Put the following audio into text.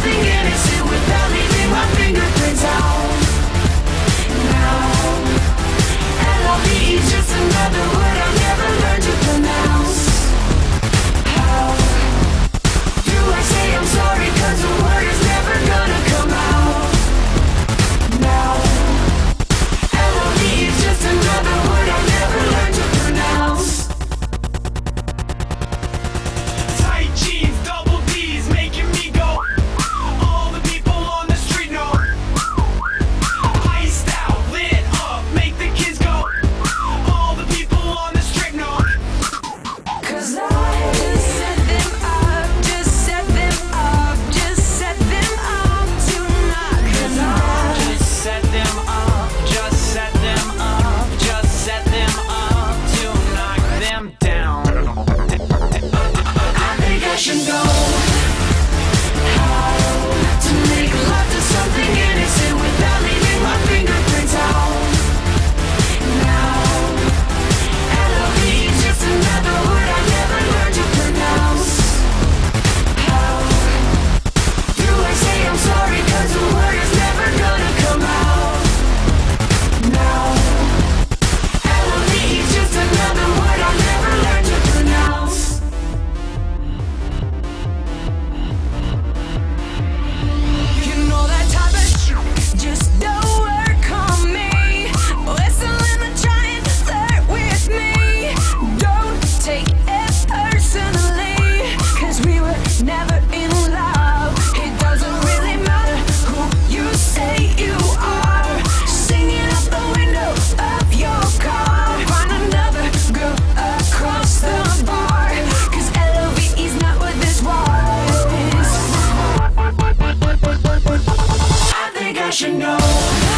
nothing in it, without leaving my fingerprints out. I should know